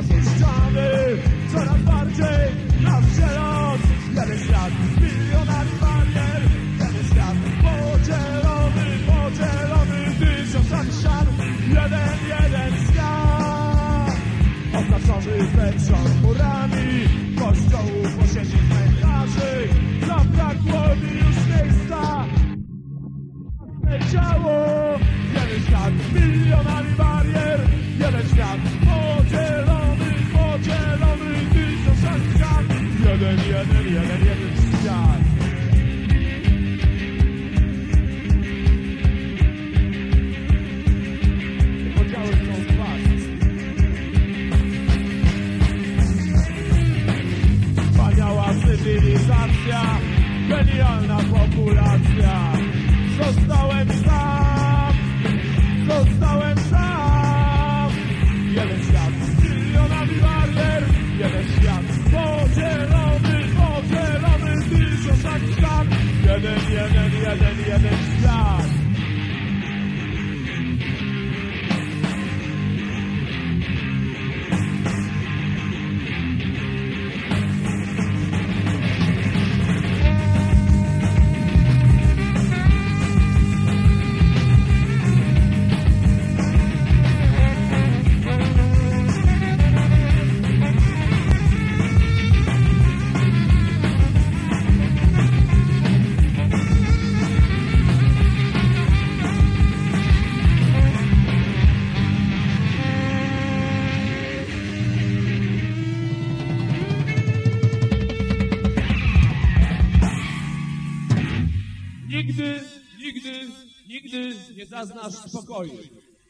opuszczamy coraz bardziej na wzieloc Jeden świat milionari barier. Jeden świat podzielony, podzielony tysiącami ścian Jeden, jeden świat. Oznaczony pęczą cywilizacja, genialna populacja. Zostałem sam, zostałem sam. Jeden świat z milionami barier, jeden świat podzielony, podzielony tysiącami świat. Jeden, jeden, jeden, jeden świat. Nigdy, nigdy, nigdy nie zaznasz spokoju.